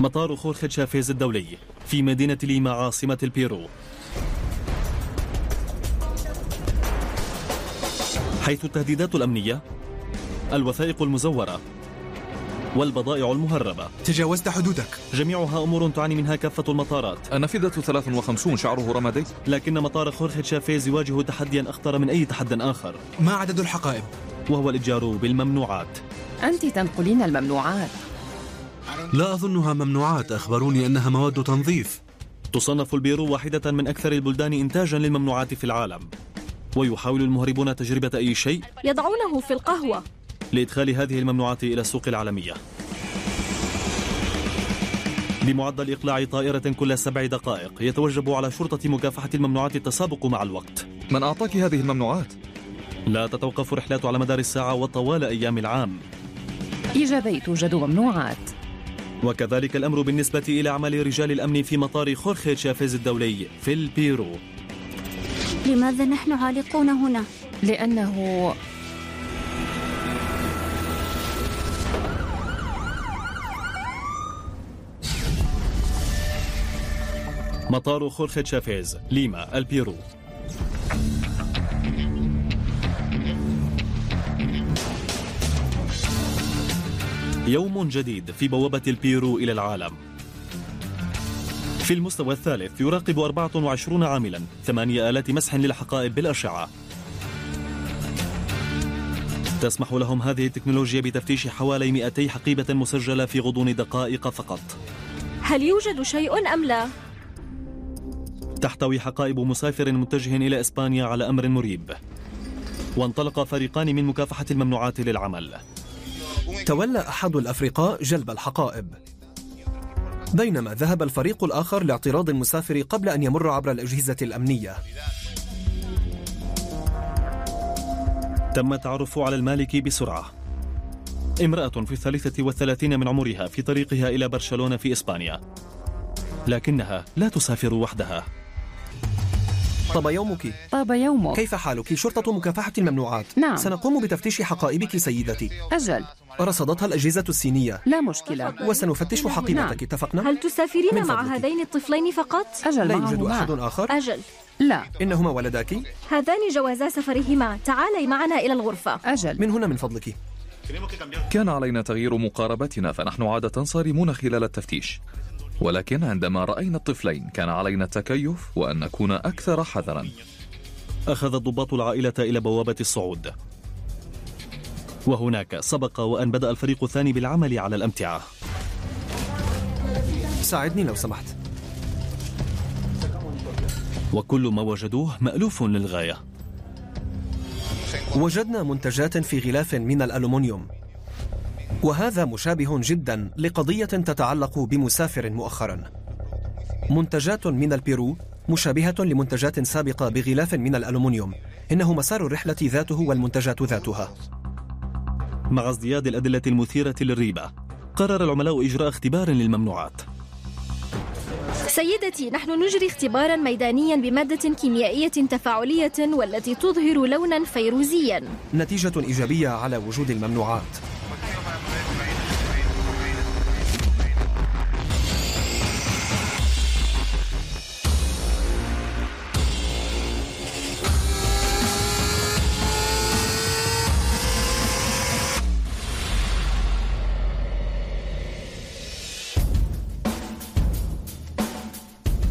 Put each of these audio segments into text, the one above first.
مطار خورخي شافيز الدولي في مدينة ليما عاصمة البيرو. حيث التهديدات الأمنية الوثائق المزورة والبضائع المهربة. تجاوزت حدودك. جميعها أمور تعاني منها كافة المطارات. النافذة 53 شعره رمادي؟ لكن مطار خورخي شافيز يواجه تحديا أخطر من أي تحد آخر. ما عدد الحقائب؟ وهو الإتجار بالممنوعات. أنت تنقلين الممنوعات. لا أظنها ممنوعات أخبروني أنها مواد تنظيف. تصنف البيرو واحدة من أكثر البلدان إنتاجا للممنوعات في العالم ويحاول المهربون تجربة أي شيء يضعونه في القهوة. لإدخال هذه الممنوعات إلى السوق العالمية. بمعدل إقلاع طائرة كل سبع دقائق يتوجب على شرطة مكافحة الممنوعات التسابق مع الوقت. من أعطاك هذه الممنوعات؟ لا تتوقف رحلات على مدار الساعة وطوال أيام العام. إيجابي توجد ممنوعات. وكذلك الأمر بالنسبة إلى أعمال رجال الأمن في مطار خورخي تشافيز الدولي في البيرو لماذا نحن عالقون هنا؟ لأنه مطار خورخي تشافيز ليما البيرو يوم جديد في بوابة البيرو إلى العالم. في المستوى الثالث يراقب 24 عاملا ثمانية آلات مسح للحقائب بالأشعة. تسمح لهم هذه التكنولوجيا بتفتيش حوالي 200 حقيبة مسجلة في غضون دقائق فقط. هل يوجد شيء أم لا؟ تحتوي حقائب مسافر متجه إلى إسبانيا على أمر مريب. وانطلق فريقان من مكافحة الممنوعات للعمل. تولى أحد الأفرقاء جلب الحقائب. بينما ذهب الفريق الآخر لاعتراض المسافر قبل أن يمر عبر الأجهزة الأمنية. تم التعرف على المالك بسرعة. امرأة في الثالثة والثلاثين من عمرها في طريقها إلى برشلونة في إسبانيا. لكنها لا تسافر وحدها. طاب يومك طاب يومك كيف حالك؟ شرطة مكافحة الممنوعات نعم. سنقوم بتفتيش حقائبك سيدتي أجل رصدتها الأجهزة الصينية لا مشكلة وسنفتش حقيبتك نعم. اتفقنا؟ هل تسافرين مع. هذين الطفلين فقط؟ أجل لا يوجد. أحد آخر؟ أجل لا إنهما ولداك؟ هذان جوازا سفرهما تعالي معنا إلى الغرفة أجل من هنا من فضلك كان علينا تغيير مقاربتنا فنحن عادة صارمون خلال التفتيش ولكن عندما رأينا الطفلين كان علينا التكيف وأن نكون أكثر حذرا. أخذ الضباط العائلة إلى بوابة الصعود. وهناك سبق وأن بدأ الفريق الثاني بالعمل على الأمتعة. ساعدني لو سمحت. وكل ما وجدوه مألوف للغاية. وجدنا منتجات في غلاف من الألومنيوم. وهذا مشابه جدا لقضية تتعلق بمسافر مؤخرا. منتجات من البيرو مشابهة لمنتجات سابقة بغلاف من الألومنيوم إنه مسار الرحلة ذاته والمنتجات ذاتها. مع ازدياد الأدلة المثيرة للريبة قرر العملاء إجراء اختبار للممنوعات. سيدتي نحن نجري اختبارا ميدانيا بمادة كيميائية تفاعلية والتي تظهر لونا فيروزيا. نتيجة إيجابية على وجود الممنوعات.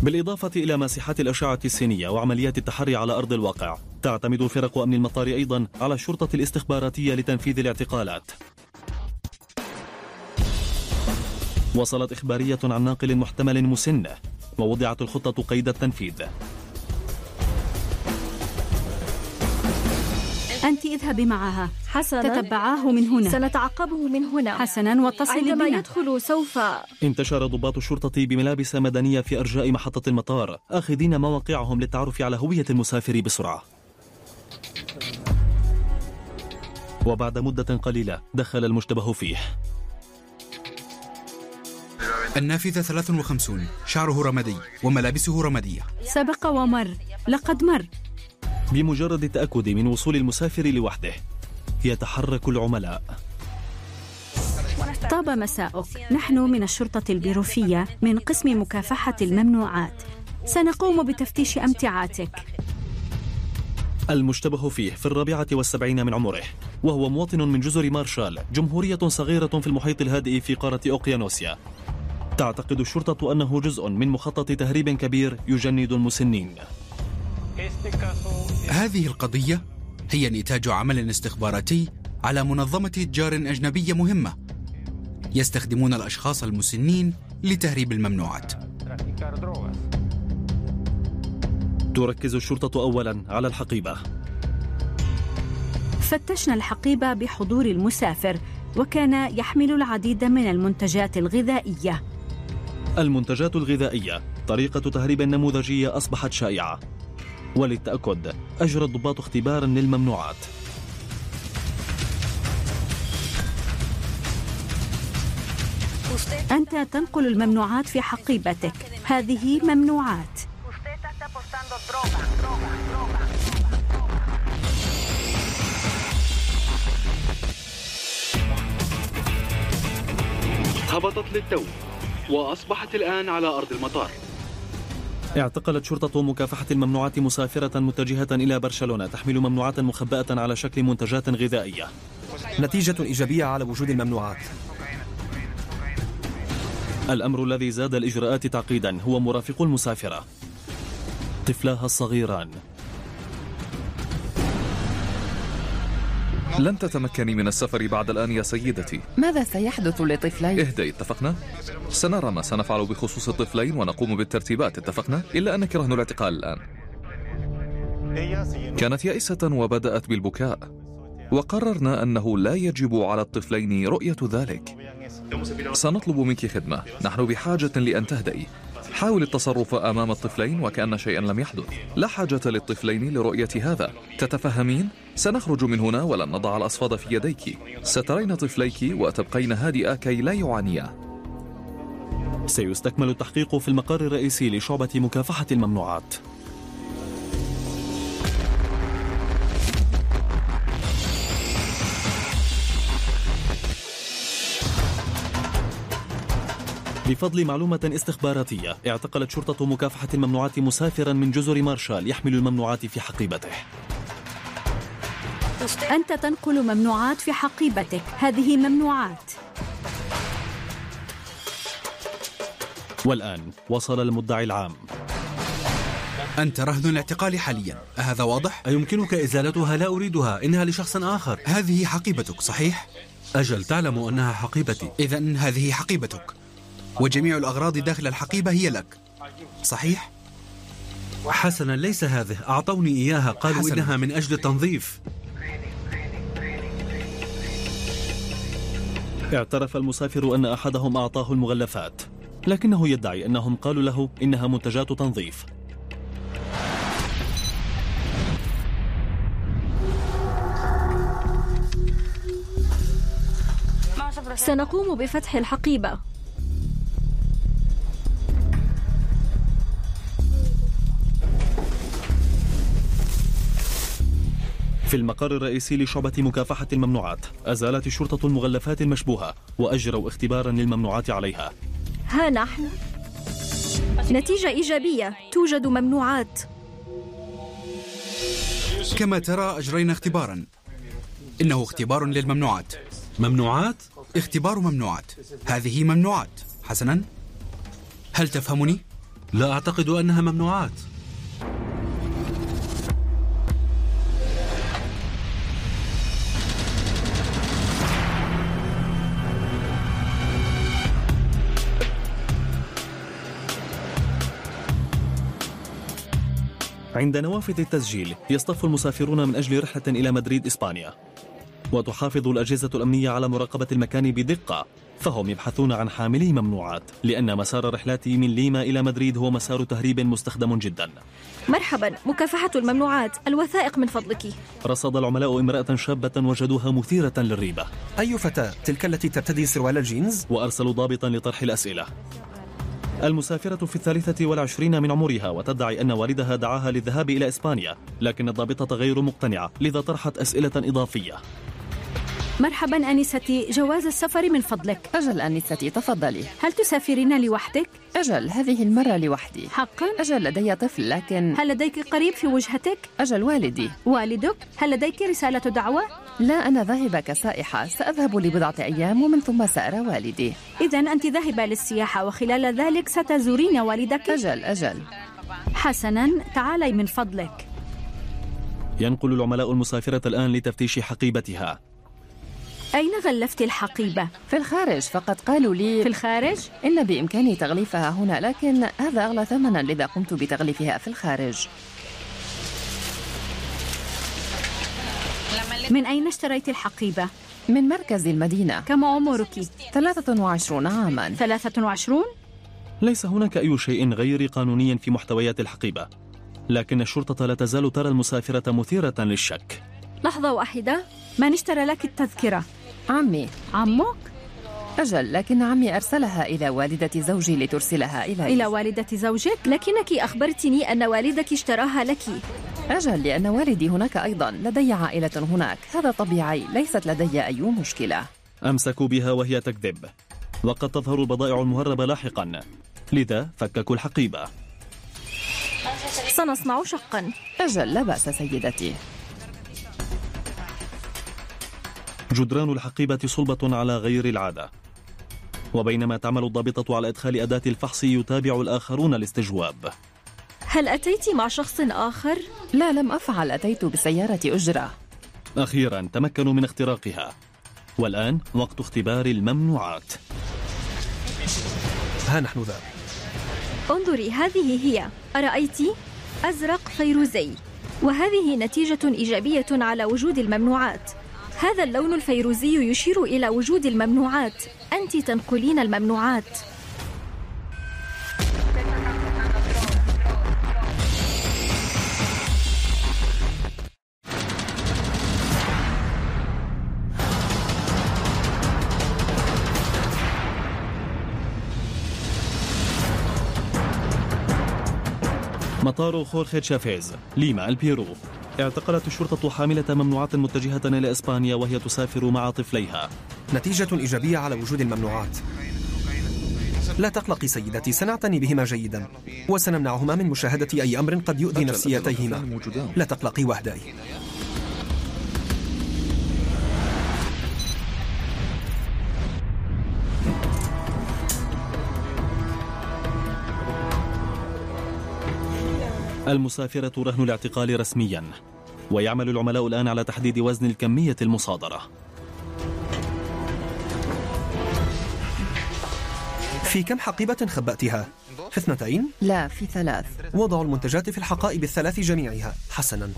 بالإضافة إلى ماسحات الأشعة السينية وعمليات التحري على أرض الواقع تعتمد فرق أمن المطار أيضا على الشرطة الاستخباراتية لتنفيذ الاعتقالات. وصلت إخبارية عن ناقل محتمل مسن ووضعت الخطة قيد التنفيذ. أنت اذهبي معها. حسنا. تتبعاه من هنا. سنتعقبه من هنا. حسنا واتصلي عندما بنا. يدخل سوف. انتشر ضباط الشرطة بملابس مدنية في أرجاء محطة المطار آخذين مواقعهم للتعرف على هوية المسافر بسرعة. وبعد مدة قليلة دخل المشتبه فيه. النافذة 53 شعره رمادي وملابسه رمادية. سبق ومر. لقد مر. بمجرد التأكد من وصول المسافر لوحده. يتحرك العملاء. طاب مساؤك. نحن من الشرطة البيروفية من قسم مكافحة الممنوعات. سنقوم بتفتيش أمتعاتك. المشتبه فيه في الرابعة والسبعين من عمره وهو مواطن من جزر مارشال جمهورية صغيرة في المحيط الهادئ في قارة أوقيانوسيا. تعتقد الشرطة أنه جزء من مخطط تهريب كبير يجند المسنين. هذه القضية هي نتاج عمل استخباراتي على منظمة تجار أجنبية مهمة يستخدمون الأشخاص المسنين لتهريب الممنوعات. تركز الشرطة أولا على الحقيبة. فتشنا الحقيبة بحضور المسافر وكان يحمل العديد من المنتجات الغذائية. المنتجات الغذائية طريقة تهريب نموذجية أصبحت شائعة. وللتأكد أجرى الضباط اختبارا للممنوعات. أنت تنقل الممنوعات في حقيبتك هذه ممنوعات. هبطت للتو وأصبحت الآن على أرض المطار. اعتقلت شرطة مكافحة الممنوعات مسافرة متجهة إلى برشلونة تحمل ممنوعات مخبأة على شكل منتجات غذائية. نتيجة إيجابية على وجود الممنوعات. الأمر الذي زاد الإجراءات تعقيدا هو مرافق المسافرة. طفلاها الصغيران. لن تتمكني من السفر بعد الآن يا سيدتي ماذا سيحدث لطفلي؟ اهدئي اتفقنا؟ سنرى ما سنفعل بخصوص الطفلين ونقوم بالترتيبات اتفقنا؟ إلا أنك رهن الاعتقال الآن كانت يائسة وبدأت بالبكاء وقررنا أنه لا يجب على الطفلين رؤية ذلك سنطلب منك خدمة نحن بحاجة لأن تهدئي حاول التصرف أمام الطفلين وكأن شيئا لم يحدث. لا حاجة للطفلين لرؤية هذا. تتفهمين؟ سنخرج من هنا ولن نضع الأصفاد في يديك. سترين طفليك وتبقين هادئة كي لا يعانيا. سيستكمل التحقيق في المقر الرئيسي لشعبة مكافحة الممنوعات. بفضل معلومة استخباراتية اعتقلت شرطة مكافحة الممنوعات مسافرا من جزر مارشال يحمل الممنوعات في حقيبته. أنت تنقل ممنوعات في حقيبتك. هذه ممنوعات. والآن وصل المدعي العام. أنت رهن الاعتقال حاليا. أهذا واضح؟ أيمكنك إزالتها؟ لا أريدها. إنها لشخص آخر. هذه حقيبتك صحيح؟ أجل تعلم أنها حقيبتي. إذا هذه حقيبتك. وجميع الأغراض داخل الحقيبة هي لك. صحيح؟ حسنا ليس هذه. أعطوني إياها. قالوا حسناً. إنها من أجل التنظيف. اعترف المسافر أن أحدهم أعطاه المغلفات لكنه يدعي أنهم قالوا له إنها منتجات تنظيف. سنقوم بفتح الحقيبة. في المقر الرئيسي لشعبة مكافحة الممنوعات. أزالت الشرطة المغلفات المشبوهة وأجروا اختبارا للممنوعات عليها. ها نحن؟ نتيجة إيجابية توجد ممنوعات. كما ترى أجرينا اختبارا. إنه اختبار للممنوعات. ممنوعات؟ اختبار ممنوعات. هذه ممنوعات. حسنا؟ هل تفهمني؟ لا أعتقد أنها ممنوعات. عند نوافذ التسجيل يصطف المسافرون من أجل رحلة إلى مدريد إسبانيا. وتحافظ الأجهزة الأمنية على مراقبة المكان بدقة فهم يبحثون عن حاملي ممنوعات لأن مسار رحلاتي من ليما إلى مدريد هو مسار تهريب مستخدم جدا. مرحبا مكافحة الممنوعات الوثائق من فضلك. رصد العملاء امرأة شابة وجدوها مثيرة للريبة. أي فتاة تلك التي ترتدي سروال الجينز؟ وأرسلوا ضابطا لطرح الأسئلة. المسافرة في الثالثة والعشرين من عمرها وتدعي أن والدها دعاها للذهاب إلى إسبانيا لكن الضابطة غير مقتنعة لذا طرحت أسئلة إضافية مرحبا أنستي جواز السفر من فضلك أجل أنستي تفضلي هل تسافرين لوحدك؟ أجل هذه المرة لوحدي حقا؟ أجل لدي طفل لكن هل لديك قريب في وجهتك؟ أجل والدي والدك؟ هل لديك رسالة دعوة؟ لا أنا ذاهبة كسائحة سأذهب لبضعة أيام ومن ثم سأرى والدي إذا أنت ذاهبة للسياحة وخلال ذلك ستزورين والدك؟ أجل أجل حسنا تعالي من فضلك ينقل العملاء المسافرة الآن لتفتيش حقيبتها أين غلفت الحقيبة؟ في الخارج فقد قالوا لي في الخارج؟ إن بإمكاني تغليفها هنا لكن هذا أغلى ثمنا لذا قمت بتغليفها في الخارج من أين اشتريت الحقيبة؟ من مركز المدينة كم عمرك؟ 23 عاما 23 ليس هناك أي شيء غير قانوني في محتويات الحقيبة لكن الشرطة لا تزال ترى المسافرة مثيرة للشك لحظة واحدة من اشترى لك التذكرة؟ عمي عمك؟ أجل لكن عمي أرسلها إلى والدة زوجي لترسلها إلي إلى والدة زوجك؟ لكنك أخبرتني أن والدك اشتراها لك أجل لأن والدي هناك أيضا لدي عائلة هناك. هذا طبيعي ليست لدي أي مشكلة. أمسكوا بها وهي تكذب. وقد تظهر البضائع المهربة لاحقا. لذا فككوا الحقيبة. سنصنع شقا. أجل لا بأس سيدتي. جدران الحقيبة صلبة على غير العادة. وبينما تعمل الضابطة على إدخال أداة الفحص يتابع الآخرون الاستجواب. هل أتيت مع شخص آخر؟ لا لم أفعل. أتيت بسيارة أجرة. أخيرا تمكنوا من اختراقها. والآن وقت اختبار الممنوعات. ها نحن ذا. انظري هذه هي. أرأيت؟ أزرق فيروزي. وهذه نتيجة إيجابية على وجود الممنوعات. هذا اللون الفيروزي يشير إلى وجود الممنوعات. أنت تنقلين الممنوعات. مطار خورخي تشافيز ليما البيرو. اعتقلت الشرطة حاملة ممنوعات متجهة إلى إسبانيا وهي تسافر مع طفليها. نتيجة إيجابية على وجود الممنوعات. لا تقلقي سيدتي سنعتني بهما جيدا وسنمنعهما من مشاهدة أي أمر قد يؤذي نفسيتيهما. لا تقلقي واهدئي المسافرة رهن الاعتقال رسميا ويعمل العملاء الآن على تحديد وزن الكمية المصادرة في كم حقيبة خبأتها؟ في اثنتين؟ لا في ثلاث وضعوا المنتجات في الحقائب الثلاث جميعها حسنا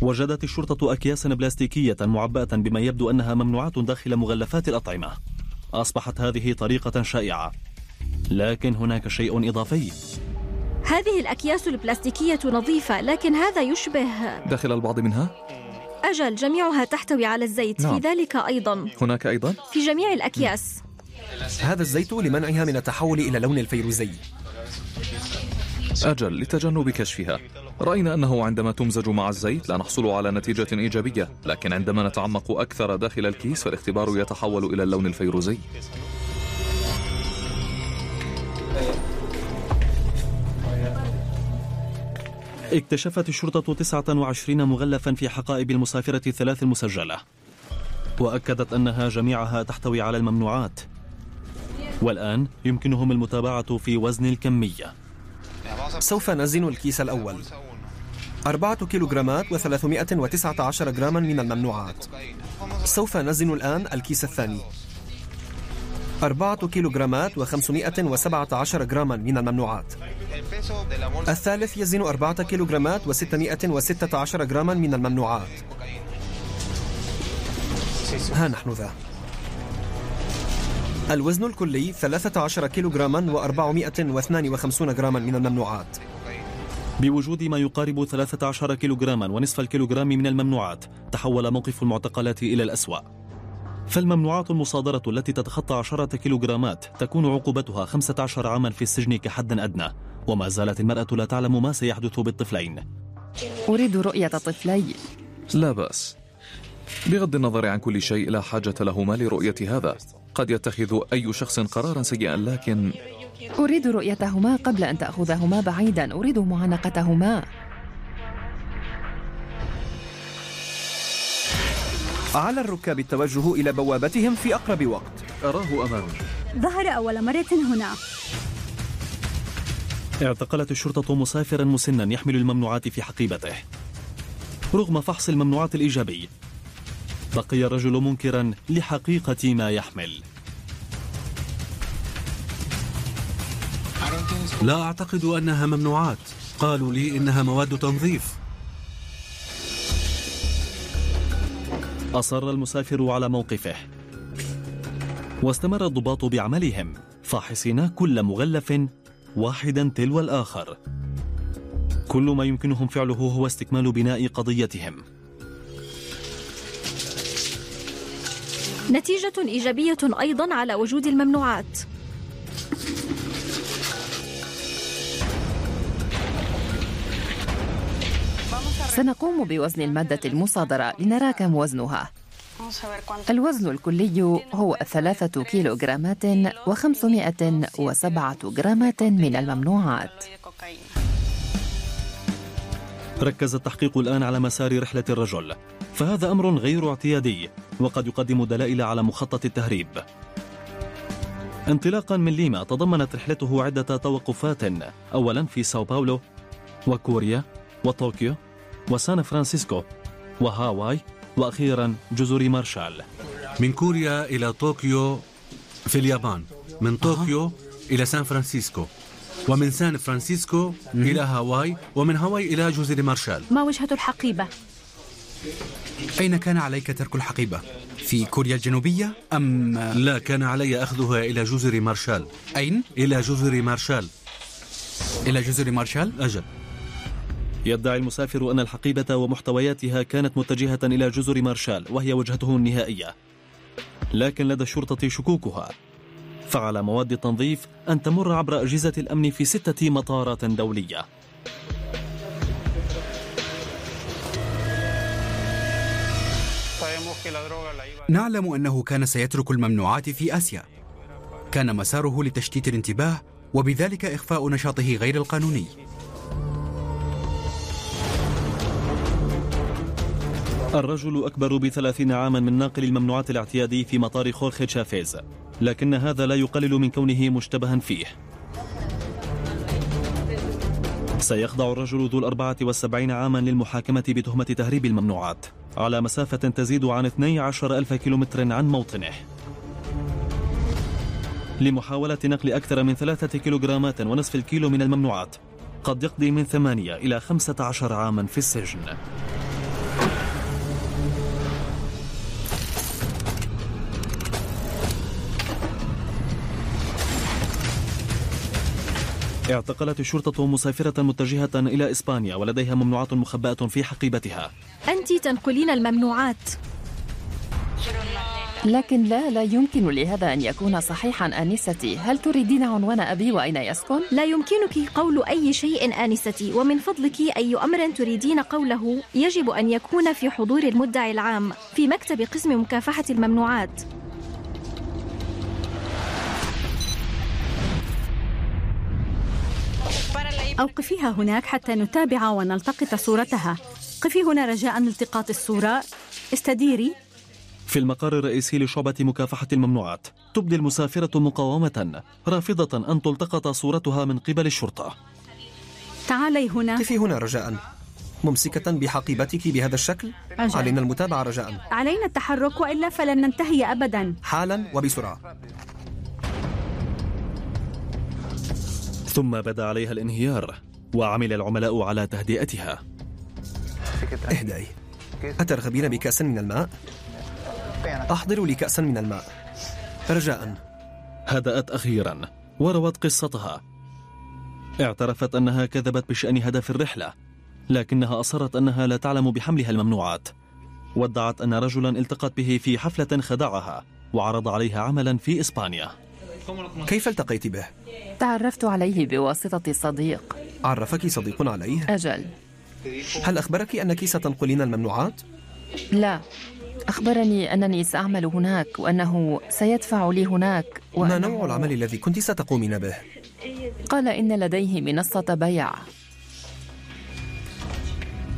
وجدت الشرطة أكياسا بلاستيكية معبأة بما يبدو أنها ممنوعات داخل مغلفات الأطعمة أصبحت هذه طريقة شائعة لكن هناك شيء إضافي هذه الأكياس البلاستيكية نظيفة لكن هذا يشبه داخل البعض منها؟ أجل جميعها تحتوي على الزيت نعم. في ذلك أيضا هناك أيضا؟ في جميع الأكياس هذا الزيت لمنعها من التحول إلى لون الفيروزي أجل لتجنب كشفها. رأينا أنه عندما تمزج مع الزيت لا نحصل على نتيجة إيجابية لكن عندما نتعمق أكثر داخل الكيس فالاختبار يتحول إلى اللون الفيروزي. اكتشفت الشرطة 29 مغلفا في حقائب المسافرة الثلاث المسجلة وأكدت أنها جميعها تحتوي على الممنوعات. والآن يمكنهم المتابعة في وزن الكمية. سوف نزن الكيس الأول. أربعة كيلوغرامات وثلاثمائة وتسعة عشر جراما من الممنوعات. سوف نزن الآن الكيس الثاني. أربعة كيلوغرامات وخمسمائة وسبعة عشر جراما من الممنوعات. الثالث يزن أربعة كيلوغرامات وستمائة وستة عشر جراما من الممنوعات. ها نحن ذا. الوزن الكلي 13 كيلوغراما و452 جراما من الممنوعات. بوجود ما يقارب 13 كيلوغراما ونصف الكيلوغرام من الممنوعات تحول موقف المعتقلات إلى الأسوأ. فالممنوعات المصادرة التي تتخطى عشرة كيلوغرامات تكون عقوبتها 15 عاما في السجن كحد أدنى وما زالت المرأة لا تعلم ما سيحدث بالطفلين. أريد رؤية طفلي. لا بأس. بغض النظر عن كل شيء لا حاجة لهما لرؤية هذا. قد يتخذ أي شخص قرارا سيئا لكن أريد رؤيتهما قبل أن تأخذهما بعيدا. أريد معانقتهما. على الركاب التوجه إلى بوابتهم في أقرب وقت. أراه أمامي ظهر أول مرة هنا. اعتقلت الشرطة مسافرا مسنا يحمل الممنوعات في حقيبته رغم فحص الممنوعات الإيجابي. بقي الرجل منكرا لحقيقة ما يحمل. لا أعتقد أنها ممنوعات. قالوا لي إنها مواد تنظيف. أصر المسافر على موقفه. واستمر الضباط بعملهم فاحصين كل مغلف واحدا تلو الآخر. كل ما يمكنهم فعله هو استكمال بناء قضيتهم. نتيجة إيجابية أيضا على وجود الممنوعات. سنقوم بوزن المادة المصادرة لنرى كم وزنها. الوزن الكلي هو ثلاثة كيلوغرامات وخمسمائة وسبعة جرامات من الممنوعات. ركز التحقيق الآن على مسار رحلة الرجل. فهذا أمر غير اعتيادي وقد يقدم دلائل على مخطط التهريب. انطلاقا من ليما تضمنت رحلته عدة توقفات أولا في ساو باولو وكوريا وطوكيو وسان فرانسيسكو وهاواي وأخيرا جزر مارشال. من كوريا إلى طوكيو في اليابان من طوكيو إلى سان فرانسيسكو ومن سان فرانسيسكو إلى هاواي ومن هاواي إلى جزر مارشال. ما وجهة الحقيبة؟ أين كان عليك ترك الحقيبة؟ في كوريا الجنوبية أم لا كان علي أخذها إلى جزر مارشال أين؟ إلى جزر مارشال إلى جزر مارشال؟ أجل يدعي المسافر أن الحقيبة ومحتوياتها كانت متجهة إلى جزر مارشال وهي وجهته النهائية لكن لدى الشرطة شكوكها فعلى مواد التنظيف أن تمر عبر أجهزة الأمن في ستة مطارات دولية نعلم أنه كان سيترك الممنوعات في آسيا. كان مساره لتشتيت الانتباه وبذلك إخفاء نشاطه غير القانوني. الرجل أكبر بثلاثين عاما من ناقل الممنوعات الاعتيادي في مطار خورخي تشافيز لكن هذا لا يقلل من كونه مشتبها فيه. سيخضع الرجل ذو الأربعة والسبعين عاما للمحاكمة بتهمة تهريب الممنوعات. على مسافة تزيد عن 12 ألف كيلومتر عن موطنه. لمحاولة نقل أكثر من ثلاثة كيلوغرامات ونصف الكيلو من الممنوعات قد يقضي من ثمانية إلى خمسة عشر عاما في السجن. اعتقلت الشرطة مسافرة متجهة إلى إسبانيا ولديها ممنوعات مخبأة في حقيبتها. أنت تنقلين الممنوعات. لكن لا لا يمكن لهذا أن يكون صحيحا آنستي. هل تريدين عنوان أبي وأين يسكن؟ لا يمكنك قول أي شيء آنستي. ومن فضلك أي أمر تريدين قوله يجب أن يكون في حضور المدعي العام في مكتب قسم مكافحة الممنوعات. أوقفيها هناك حتى نتابع ونلتقط صورتها. قفي هنا رجاء لالتقاط الصورة. استديري. في المقر الرئيسي لشعبة مكافحة الممنوعات تبدي المسافرة مقاومة رافضة أن تلتقط صورتها من قبل الشرطة. تعالي هنا. قفي هنا رجاء. ممسكة بحقيبتك بهذا الشكل؟ أجل. علينا المتابعة رجاء. علينا التحرك وإلا فلن ننتهي أبدا. حالا وبسرعة. ثم بدا عليها الانهيار وعمل العملاء على تهدئتها. اهدئي أترغبين بكأس من الماء؟ أحضروا لي كأسا من الماء. رجاء. هدأت أخيرا وروت قصتها. اعترفت أنها كذبت بشأن هدف الرحلة لكنها أصرت أنها لا تعلم بحملها الممنوعات. وادعت أن رجلا التقت به في حفلة خدعها وعرض عليها عملا في إسبانيا. كيف التقيت به؟ تعرفت عليه بواسطة صديق عرفك صديق عليه؟ أجل هل أخبرك أنك ستنقلين الممنوعات؟ لا أخبرني أنني سأعمل هناك وأنه سيدفع لي هناك ما نوع العمل الذي كنت ستقومين به؟ قال إن لديه منصة بيع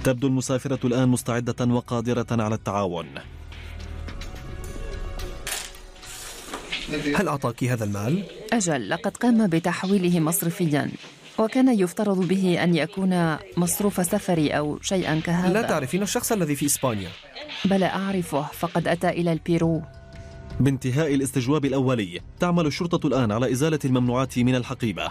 تبدو المسافرة الآن مستعدة وقادرة على التعاون هل أعطاك هذا المال؟ أجل لقد قام بتحويله مصرفيا وكان يفترض به أن يكون مصروف سفري أو شيئا كهذا. لا تعرفين الشخص الذي في إسبانيا. بلى أعرفه فقد أتى إلى البيرو. بانتهاء الاستجواب الأولي تعمل الشرطة الآن على إزالة الممنوعات من الحقيبة.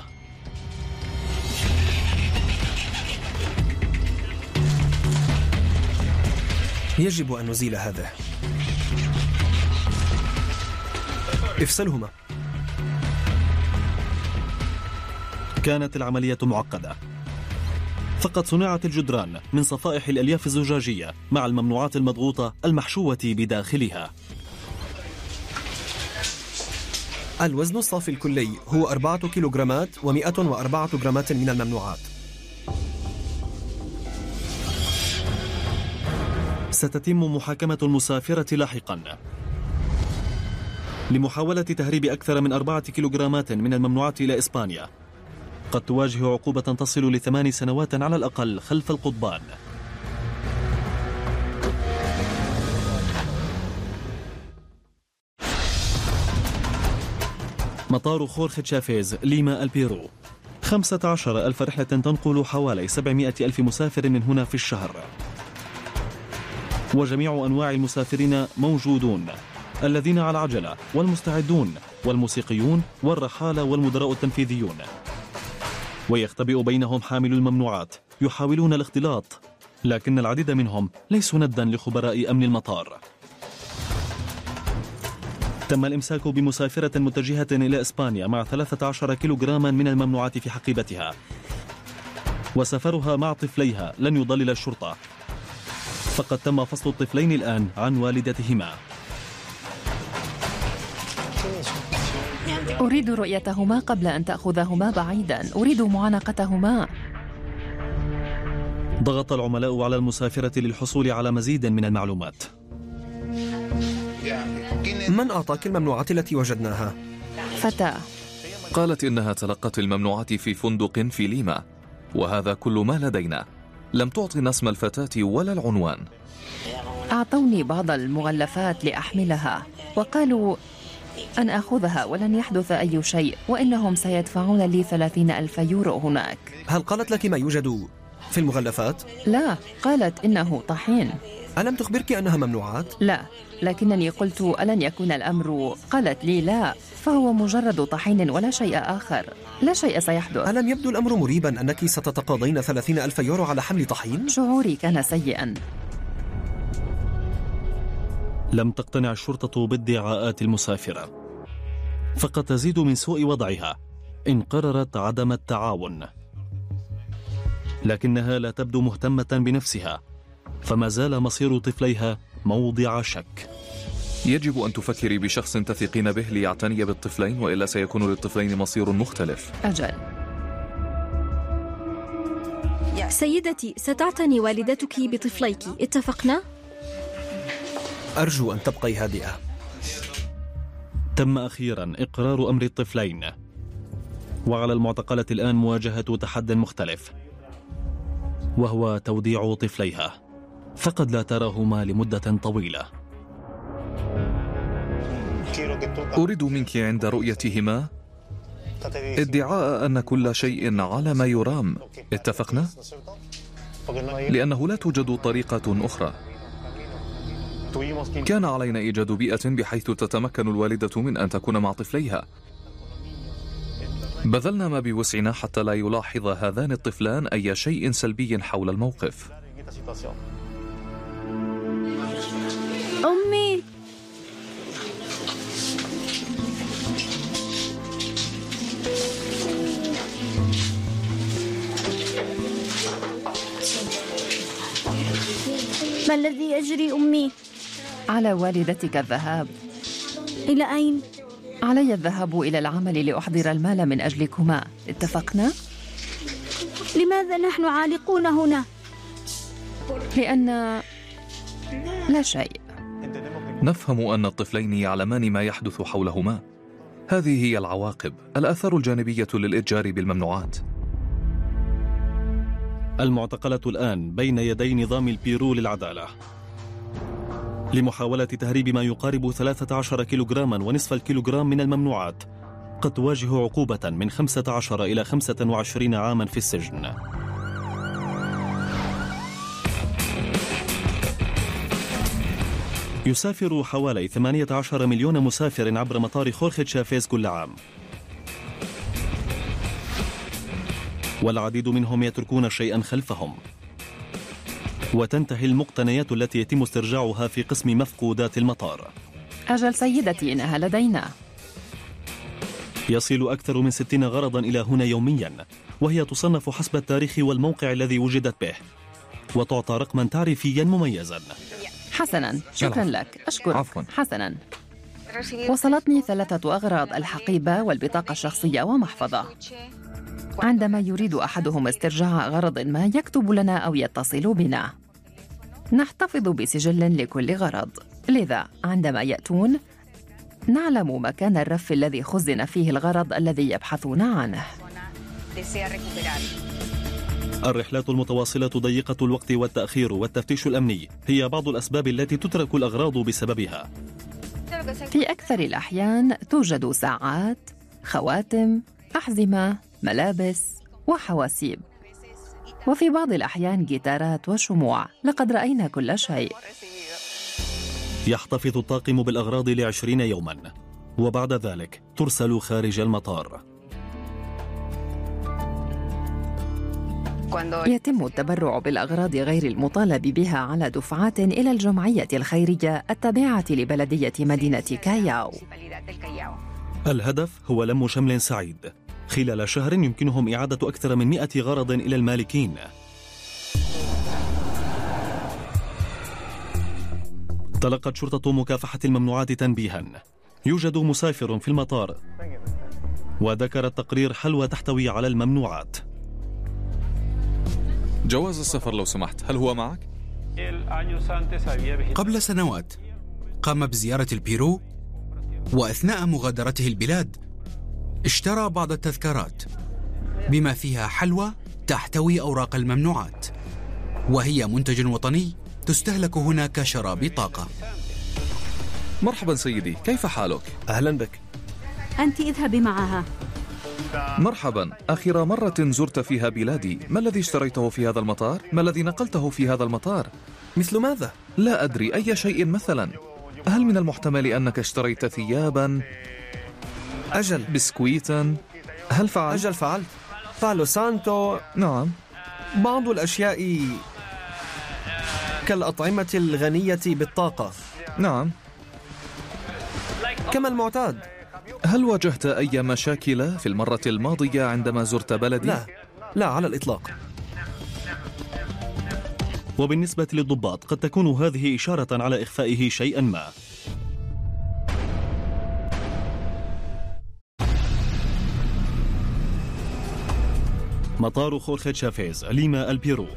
يجب أن نزيل هذا. افصلهما كانت العملية معقدة. فقد صنعت الجدران من صفائح الألياف الزجاجية مع الممنوعات المضغوطة المحشوة بداخلها. الوزن الصافي الكلي هو أربعة كيلوغرامات ومئة وأربعة جرامات من الممنوعات. ستتم محاكمة المسافرة لاحقا. لمحاولة تهريب أكثر من أربعة كيلوغرامات من الممنوعات إلى إسبانيا. قد تواجه عقوبة تصل لثمان سنوات على الأقل خلف القضبان. مطار خورخ تشافيز ليما البيرو. 15 ألف رحلة تنقل حوالي 700 ألف مسافر من هنا في الشهر. وجميع أنواع المسافرين موجودون. الذين على عجلة والمستعدون والموسيقيون والرحالة والمدراء التنفيذيون. ويختبئ بينهم حامل الممنوعات يحاولون الاختلاط لكن العديد منهم ليسوا ندا لخبراء أمن المطار. تم الإمساك بمسافرة متجهة إلى إسبانيا مع 13 كيلوغراما من الممنوعات في حقيبتها. وسفرها مع طفليها لن يضلل الشرطة. فقد تم فصل الطفلين الآن عن والدتهما. أريد رؤيتهما قبل أن تأخذهما بعيدا. أريد معانقتهما. ضغط العملاء على المسافرة للحصول على مزيد من المعلومات. من أعطاك الممنوعات التي وجدناها؟ فتاة. قالت إنها تلقت الممنوعات في فندق في ليما وهذا كل ما لدينا. لم تعطنا اسم الفتاة ولا العنوان. أعطوني بعض المغلفات لأحملها وقالوا أن أخذها ولن يحدث أي شيء وإنهم سيدفعون لي ثلاثين ألف يورو هناك هل قالت لك ما يوجد في المغلفات؟ لا قالت إنه طحين ألم تخبرك أنها ممنوعات؟ لا لكنني قلت ألن يكون الأمر قالت لي لا فهو مجرد طحين ولا شيء آخر لا شيء سيحدث ألم يبدو الأمر مريبا أنك ستتقاضين ثلاثين ألف يورو على حمل طحين؟ شعوري كان سيئا لم تقتنع الشرطة بادعاءات المسافرة فقد تزيد من سوء وضعها إن قررت عدم التعاون. لكنها لا تبدو مهتمة بنفسها فما زال مصير طفليها موضع شك. يجب أن تفكري بشخص تثقين به ليعتني بالطفلين وإلا سيكون للطفلين مصير مختلف. أجل. سيدتي ستعتني والدتك بطفليك اتفقنا؟ أرجو أن تبقي هادئة. تم أخيرا إقرار أمر الطفلين. وعلى المعتقلة الآن مواجهة تحد مختلف. وهو توديع طفليها. فقد لا تراهما لمدة طويلة. أريد منك عند رؤيتهما. ادعاء أن كل شيء على ما يرام. اتفقنا؟ لأنه لا توجد طريقة أخرى. كان علينا إيجاد بيئة بحيث تتمكن الوالدة من أن تكون مع طفليها. بذلنا ما بوسعنا حتى لا يلاحظ هذان الطفلان أي شيء سلبي حول الموقف. أمي. ما الذي يجري أمي؟ على والدتك الذهاب إلى أين؟ علي الذهاب إلى العمل لأحضر المال من أجلكما اتفقنا؟ لماذا نحن عالقون هنا؟ لأن لا شيء نفهم أن الطفلين يعلمان ما يحدث حولهما هذه هي العواقب الآثار الجانبية للإتجار بالممنوعات المعتقلة الآن بين يدي نظام البيرو للعدالة لمحاولة تهريب ما يقارب 13 كيلوغراما ونصف الكيلوغرام من الممنوعات قد تواجه عقوبة من 15 إلى 25 عاما في السجن. يسافر حوالي 18 مليون مسافر عبر مطار خورخي تشافيز كل عام. والعديد منهم يتركون شيئا خلفهم. وتنتهي المقتنيات التي يتم استرجاعها في قسم مفقودات المطار. أجل سيدتي إنها لدينا. يصل أكثر من ستين غرضا إلى هنا يوميا وهي تصنف حسب التاريخ والموقع الذي وجدت به. وتعطى رقما تعريفيا مميزا. حسنا شكرا لك. أشكرك. عفواً. حسنا. وصلتني ثلاثة أغراض الحقيبة والبطاقة الشخصية ومحفظة. عندما يريد أحدهم استرجاع غرض ما يكتب لنا أو يتصل بنا. نحتفظ بسجل لكل غرض. لذا عندما يأتون نعلم مكان الرف الذي خزن فيه الغرض الذي يبحثون عنه. الرحلات المتواصلة ضيقة الوقت والتأخير والتفتيش الأمني. هي بعض الأسباب التي تترك الأغراض بسببها. في أكثر الأحيان توجد ساعات، خواتم، أحزمة، ملابس وحواسيب. وفي بعض الأحيان جيتارات وشموع، لقد رأينا كل شيء. يحتفظ الطاقم بالأغراض لعشرين يوما. وبعد ذلك ترسل خارج المطار. يتم التبرع بالأغراض غير المطالب بها على دفعات إلى الجمعية الخيرية التابعة لبلدية مدينة كاياو. الهدف هو لم شمل سعيد. خلال شهر يمكنهم إعادة أكثر من مئة غرض إلى المالكين. تلقت شرطة مكافحة الممنوعات تنبيها. يوجد مسافر في المطار. وذكر التقرير حلوى تحتوي على الممنوعات. جواز السفر لو سمحت هل هو معك؟ قبل سنوات قام بزيارة البيرو وأثناء مغادرته البلاد اشترى بعض التذكارات بما فيها حلوى تحتوي أوراق الممنوعات وهي منتج وطني تستهلك هنا كشراب طاقة مرحبا سيدي كيف حالك؟ أهلا بك أنت اذهبي معها مرحبا آخر مرة زرت فيها بلادي ما الذي اشتريته في هذا المطار؟ ما الذي نقلته في هذا المطار؟ مثل ماذا؟ لا أدري أي شيء مثلا هل من المحتمل أنك اشتريت ثيابا أجل. بسكويتا. هل فعلت؟ أجل فعلت palo santo. نعم. بعض الأشياء كالأطعمة الغنية بالطاقة. نعم. كما المعتاد. هل واجهت أي مشاكل في المرة الماضية عندما زرت بلدي؟ لا. لا على الإطلاق. وبالنسبة للضباط قد تكون هذه إشارة على إخفائه شيئا ما. مطار خورخي تشافيز ليما البيرو.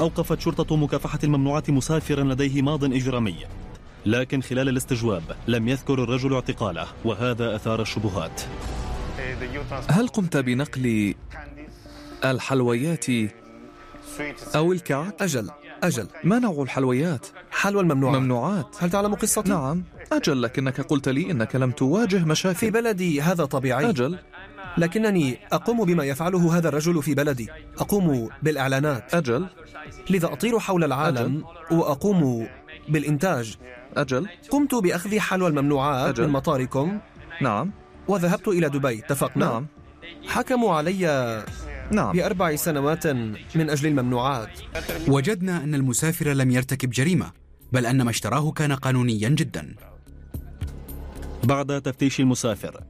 أوقفت شرطة مكافحة الممنوعات مسافرا لديه ماض إجرامي لكن خلال الاستجواب لم يذكر الرجل اعتقاله وهذا أثار الشبهات. هل قمت بنقل الحلويات أو الكعك؟ أجل أجل. ما نوع الحلويات؟ حلوى الممنوع ممنوعات هل تعلم قصتي؟ نعم. أجل لكنك قلت لي إنك لم تواجه في مشاكل بلدي هذا طبيعي. أجل. لكنني أقوم بما يفعله هذا الرجل في بلدي. أقوم بالإعلانات. أجل. لذا أطير حول العالم وأقوم بالإنتاج. أجل. قمت بأخذ حلوى الممنوعات أجل. من مطاركم. نعم. وذهبت إلى دبي. اتفقنا؟ نعم. حكموا علي نعم. بأربع سنوات من أجل الممنوعات. وجدنا أن المسافر لم يرتكب جريمة بل أن ما اشتراه كان قانونيا جدا. بعد تفتيش المسافر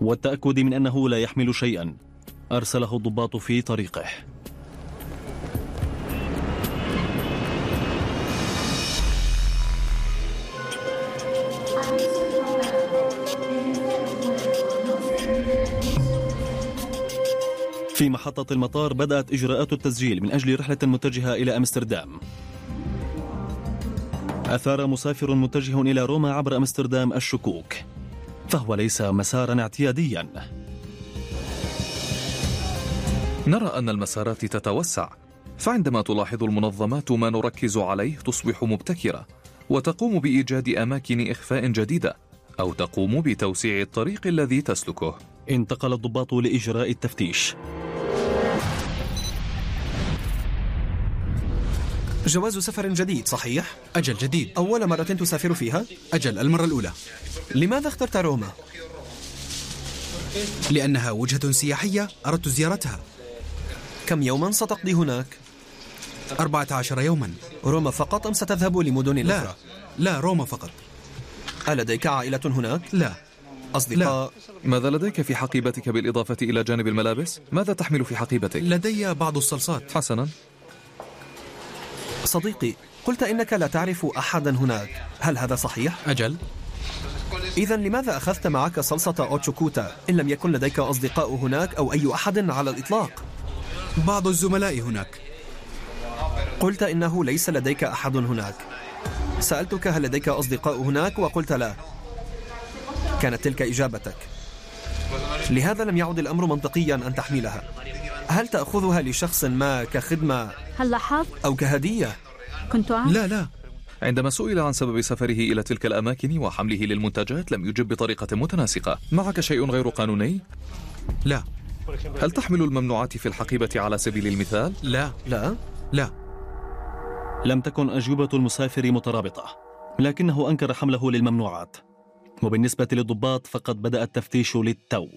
والتأكد من أنه لا يحمل شيئا. أرسله الضباط في طريقه. في محطة المطار بدأت إجراءات التسجيل من أجل رحلة متجهة إلى أمستردام. أثار مسافر متجه إلى روما عبر أمستردام الشكوك. فهو ليس مسارا اعتياديا. نرى أن المسارات تتوسع. فعندما تلاحظ المنظمات ما نركز عليه تصبح مبتكرة وتقوم بإيجاد أماكن إخفاء جديدة أو تقوم بتوسيع الطريق الذي تسلكه. انتقل الضباط لإجراء التفتيش. جواز سفر جديد صحيح؟ أجل جديد أول مرة تسافر فيها؟ أجل المرة الأولى لماذا اخترت روما؟ لأنها وجهة سياحية أردت زيارتها كم يوما ستقضي هناك؟ 14 يوما روما فقط أم ستذهب لمدن لا أخرى؟ لا روما فقط ألديك عائلة هناك؟ لا أصدقاء؟ ماذا لديك في حقيبتك بالإضافة إلى جانب الملابس؟ ماذا تحمل في حقيبتك؟ لدي بعض الصلصات حسنا صديقي قلت إنك لا تعرف أحدا هناك. هل هذا صحيح؟ أجل. إذا لماذا أخذت معك صلصة أوتشوكوتا؟ إن لم يكن لديك أصدقاء هناك أو أي أحد على الإطلاق؟ بعض الزملاء هناك. قلت إنه ليس لديك أحد هناك. سألتك هل لديك أصدقاء هناك وقلت لا. كانت تلك إجابتك. لهذا لم يعد الأمر منطقيا أن تحملها. هل تأخذها لشخص ما كخدمة هل لاحظت؟ أو كهدية؟ كنت أعرف. لا لا. عندما سئل عن سبب سفره إلى تلك الأماكن وحمله للمنتجات لم يجب بطريقة متناسقة. معك شيء غير قانوني؟ لا. هل تحمل الممنوعات في الحقيبة على سبيل المثال؟ لا. لا؟ لا. لم تكن أجوبة المسافر مترابطة لكنه أنكر حمله للممنوعات. وبالنسبة للضباط فقد بدأ التفتيش للتو.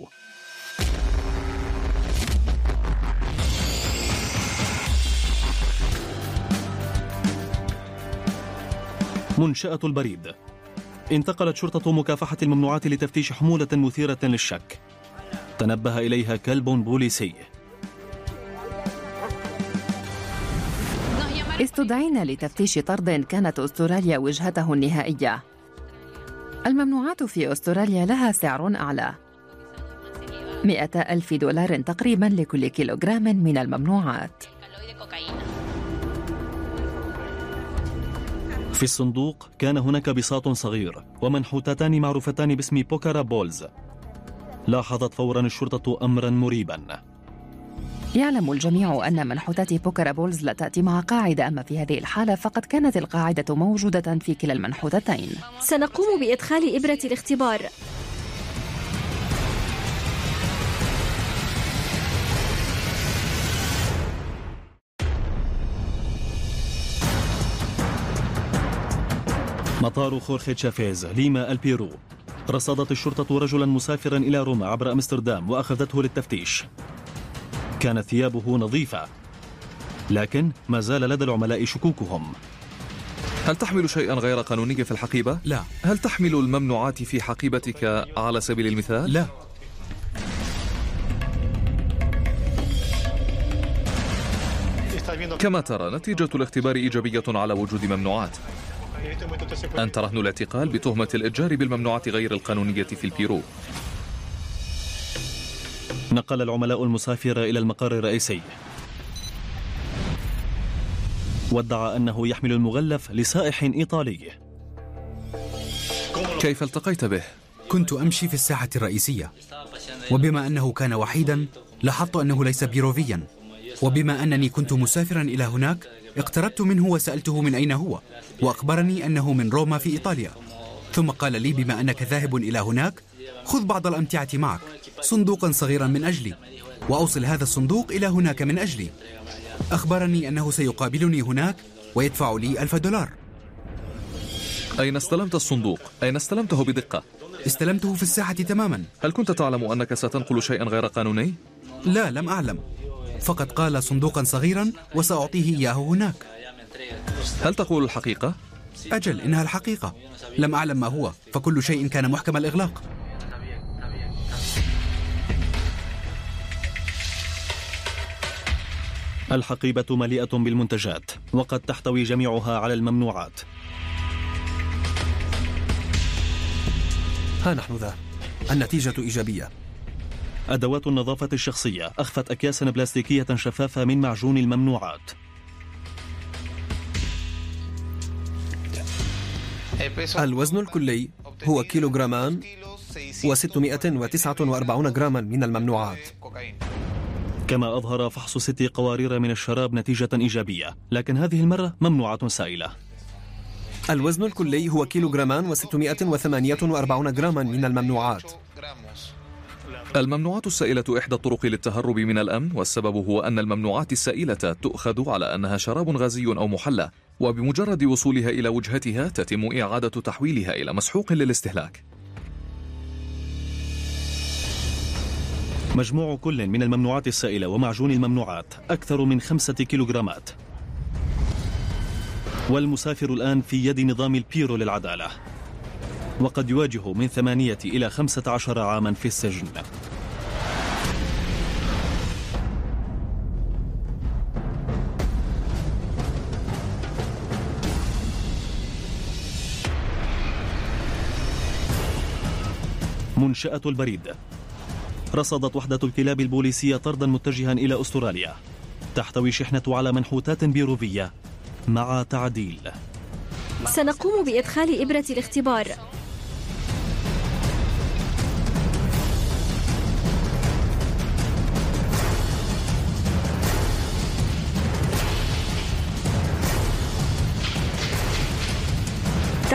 منشأة البريد. انتقلت شرطة مكافحة الممنوعات لتفتيش حمولة مثيرة للشك. تنبه إليها كلب بوليسي. استدعينا لتفتيش طرد كانت أستراليا وجهته النهائية. الممنوعات في أستراليا لها سعر أعلى. مئة ألف دولار تقريبا لكل كيلوغرام من الممنوعات. في الصندوق كان هناك بساط صغير ومنحوتتان معروفتان باسم Pucara bulls. لاحظت فورا الشرطة أمرا مريبا. يعلم الجميع أن منحوتات بوكارا بولز لا تأتي مع قاعدة أما في هذه الحالة فقد كانت القاعدة موجودة في كلا المنحوتتين. سنقوم بإدخال إبرة الاختبار. مطار خورخي تشافيز ليما البيرو. رصدت الشرطة رجلا مسافرا إلى روما عبر أمستردام وأخذته للتفتيش. كانت ثيابه نظيفة لكن ما زال لدى العملاء شكوكهم. هل تحمل شيئا غير قانوني في الحقيبة؟ لا. هل تحمل الممنوعات في حقيبتك على سبيل المثال؟ لا. كما ترى نتيجة الاختبار إيجابية على وجود ممنوعات. أنت رهن الاعتقال بتهمة الإتجار بالممنوعات غير القانونية في البيرو. نقل العملاء المسافر إلى المقر الرئيسي. وادعى أنه يحمل المغلف لسائح إيطالي. كيف التقيت به؟ كنت أمشي في الساحة الرئيسية. وبما أنه كان وحيدا لاحظت أنه ليس بيروفيا. وبما أنني كنت مسافرا إلى هناك اقتربت منه وسألته من أين هو وأخبرني أنه من روما في إيطاليا ثم قال لي بما أنك ذاهب إلى هناك خذ بعض الأمتعة معك صندوقا صغيرا من أجلي وأوصل هذا الصندوق إلى هناك من أجلي أخبرني أنه سيقابلني هناك ويدفع لي ألف دولار أين استلمت الصندوق؟ أين استلمته بدقة؟ استلمته في الساحة تماما هل كنت تعلم أنك ستنقل شيئا غير قانوني؟ لا لم أعلم فقط قال صندوقا صغيرا وسأعطيه إياه هناك. هل تقول الحقيقة؟ أجل إنها الحقيقة. لم أعلم ما هو فكل شيء كان محكم الإغلاق. الحقيبة مليئة بالمنتجات وقد تحتوي جميعها على الممنوعات. ها نحن ذا النتيجة إيجابية. أدوات النظافة الشخصية. أخفت أكياسا بلاستيكية شفافة من معجون الممنوعات. الوزن الكلي هو كيلوغرامان و649 جراما من الممنوعات. كما أظهر فحص ست قوارير من الشراب نتيجة إيجابية. لكن هذه المرة ممنوعة سائلة. الوزن الكلي هو كيلوغرامان و648 جراما من الممنوعات. الممنوعات السائلة إحدى الطرق للتهرب من الأمن والسبب هو أن الممنوعات السائلة تؤخذ على أنها شراب غازي أو محلى وبمجرد وصولها إلى وجهتها تتم إعادة تحويلها إلى مسحوق للاستهلاك. مجموع كل من الممنوعات السائلة ومعجون الممنوعات أكثر من خمسة كيلوغرامات. والمسافر الآن في يد نظام البيرو للعدالة. وقد يواجه من ثمانية إلى خمسة عشر عاما في السجن. منشأة البريد. رصدت وحدة الكلاب البوليسية طردا متجها إلى أستراليا. تحتوي شحنة على منحوتات بيروفية مع تعديل. سنقوم بإدخال إبرة الاختبار.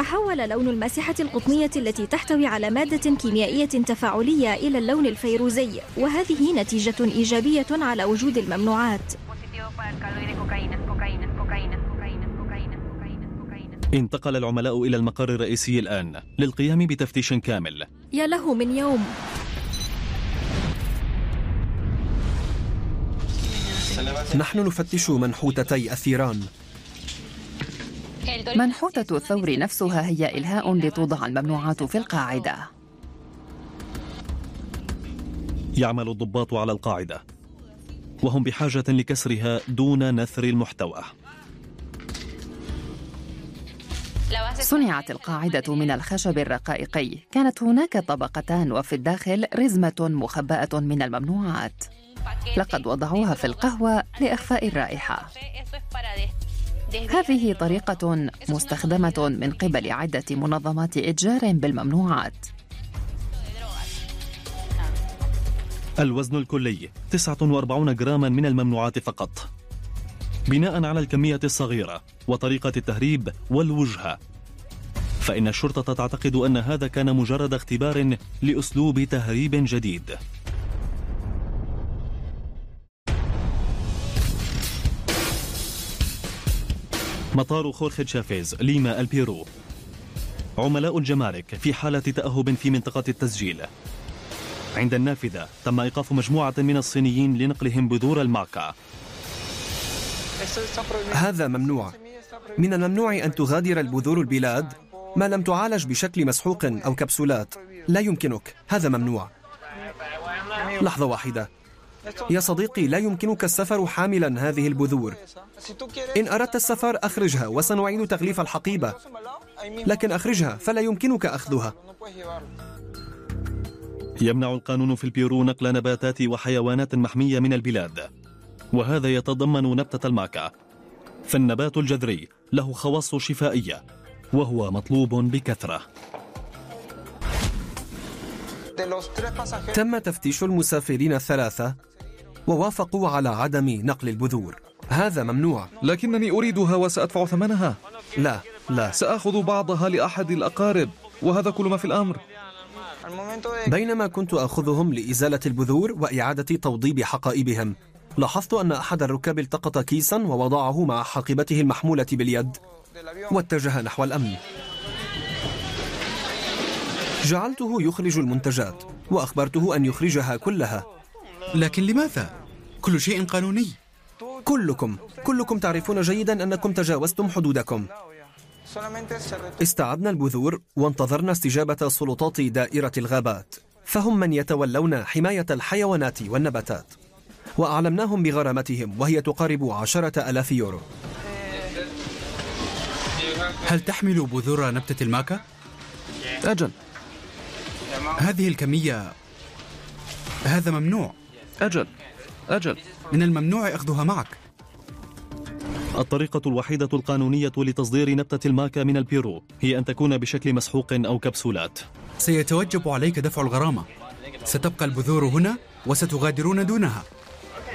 تحول لون الماسحة القطنية التي تحتوي على مادة كيميائية تفاعلية إلى اللون الفيروزي وهذه نتيجة إيجابية على وجود الممنوعات. انتقل العملاء إلى المقر الرئيسي الآن للقيام بتفتيش كامل. يا له من يوم. نحن نفتش منحوتتي الثيران منحوتة الثور نفسها هي إلهاء لتوضع الممنوعات في القاعدة. يعمل الضباط على القاعدة وهم بحاجة لكسرها دون نثر المحتوى. صنعت القاعدة من الخشب الرقائقي. كانت هناك طبقتان وفي الداخل رزمة مخبأة من الممنوعات. لقد وضعوها في القهوة لإخفاء الرائحة. هذه طريقة مستخدمة من قبل عدة منظمات إتجار بالممنوعات. الوزن الكلي 49 جراما من الممنوعات فقط. بناء على الكمية الصغيرة وطريقة التهريب والوجهة. فإن الشرطة تعتقد أن هذا كان مجرد اختبار لأسلوب تهريب جديد. مطار خورخي تشافيز ليما البيرو. عملاء الجمارك في حالة تأهب في منطقة التسجيل. عند النافذة تم إيقاف مجموعة من الصينيين لنقلهم بذور الماكا هذا ممنوع. من الممنوع أن تغادر البذور البلاد ما لم تعالج بشكل مسحوق أو كبسولات. لا يمكنك. هذا ممنوع. لحظة واحدة. يا صديقي لا يمكنك السفر حاملا هذه البذور. إن أردت السفر أخرجها وسنعيد تغليف الحقيبة. لكن أخرجها فلا يمكنك أخذها. يمنع القانون في البيرو نقل نباتات وحيوانات محمية من البلاد. وهذا يتضمن نبتة الماكا. فالنبات الجذري له خواص شفائية وهو مطلوب بكثرة. تم تفتيش المسافرين الثلاثة. ووافقوا على عدم نقل البذور. هذا ممنوع. لكنني أريدها وسأدفع ثمنها. لا لا. سأخذ بعضها لأحد الأقارب وهذا كل ما في الأمر. بينما كنت أخذهم لإزالة البذور وإعادة توضيب حقائبهم لاحظت أن أحد الركاب التقط كيسا ووضعه مع حقيبته المحمولة باليد واتجه نحو الأمن. جعلته يخرج المنتجات وأخبرته أن يخرجها كلها. لكن لماذا؟ كل شيء قانوني. كلكم كلكم تعرفون جيدا أنكم تجاوزتم حدودكم. استعدنا البذور وانتظرنا استجابة سلطات دائرة الغابات. فهم من يتولون حماية الحيوانات والنباتات. وأعلمناهم بغرامتهم وهي تقارب عشرة ألاف يورو. هل تحمل بذور نبتة الماكا؟ أجل. هذه الكمية هذا ممنوع. أجل أجل. من الممنوع أخذها معك. الطريقة الوحيدة القانونية لتصدير نبتة الماكا من البيرو هي أن تكون بشكل مسحوق أو كبسولات. سيتوجب عليك دفع الغرامة. ستبقى البذور هنا وستغادرون دونها.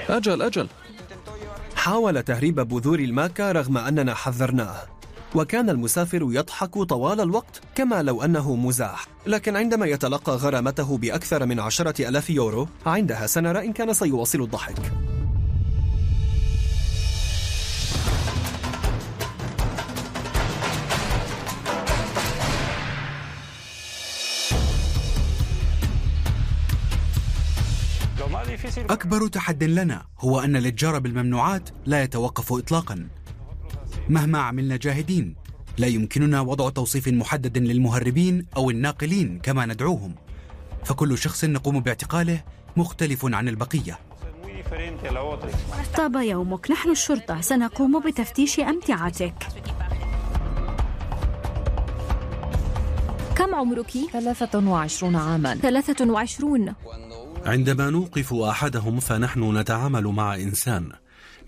أجل أجل. حاول تهريب بذور الماكا رغم أننا حذرناه. وكان المسافر يضحك طوال الوقت كما لو أنه مزاح. لكن عندما يتلقى غرامته بأكثر من عشرة ألاف يورو عندها سنرى إن كان سيواصل الضحك. أكبر تحد لنا هو أن الإتجار بالممنوعات لا يتوقف إطلاقا. مهما عملنا جاهدين. لا يمكننا وضع توصيف محدد للمهربين أو الناقلين كما ندعوهم. فكل شخص نقوم باعتقاله مختلف عن البقية. طاب يومك. نحن الشرطة. سنقوم بتفتيش أمتعتك. كم عمرك؟ 23 عاما. 23 عندما نوقف أحدهم فنحن نتعامل مع إنسان.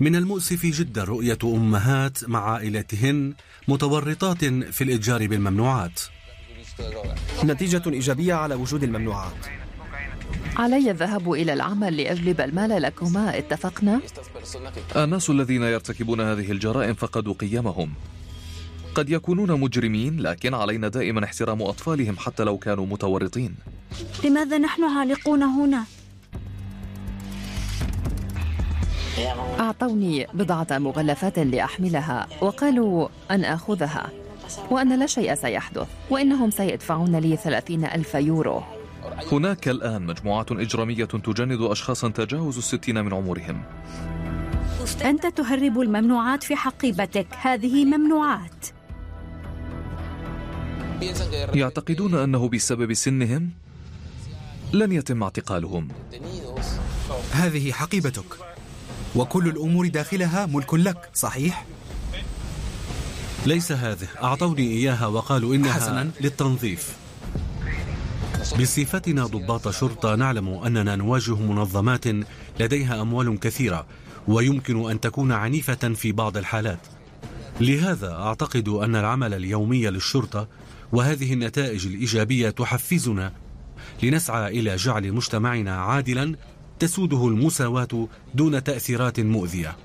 من المؤسف جدا رؤية أمهات مع عائلتهن متورطات في الإتجار بالممنوعات نتيجة إيجابية على وجود الممنوعات علي الذهاب إلى العمل لأجلب المال لكما اتفقنا؟ الناس الذين يرتكبون هذه الجرائم فقدوا قيمهم قد يكونون مجرمين لكن علينا دائما احترام أطفالهم حتى لو كانوا متورطين لماذا نحن عالقون هنا؟ أعطوني بضعة مغلفات لأحملها وقالوا أن آخذها وأن لا شيء سيحدث وإنهم سيدفعون لي ثلاثين ألف يورو. هناك الآن مجموعات إجرامية تجند أشخاصا تجاوزوا الستين من عمرهم. أنت تهرب الممنوعات في حقيبتك هذه ممنوعات. يعتقدون أنه بسبب سنهم لن يتم اعتقالهم. هذه حقيبتك. وكل الأمور داخلها ملك لك صحيح؟ ليس هذه أعطوني إياها وقالوا إنها حسناً. للتنظيف بصفتنا ضباط شرطة نعلم أننا نواجه منظمات لديها أموال كثيرة ويمكن أن تكون عنيفة في بعض الحالات لهذا أعتقد أن العمل اليومي للشرطة وهذه النتائج الإيجابية تحفزنا لنسعى إلى جعل مجتمعنا عادلا تسوده المساواة دون تأثيرات مؤذية.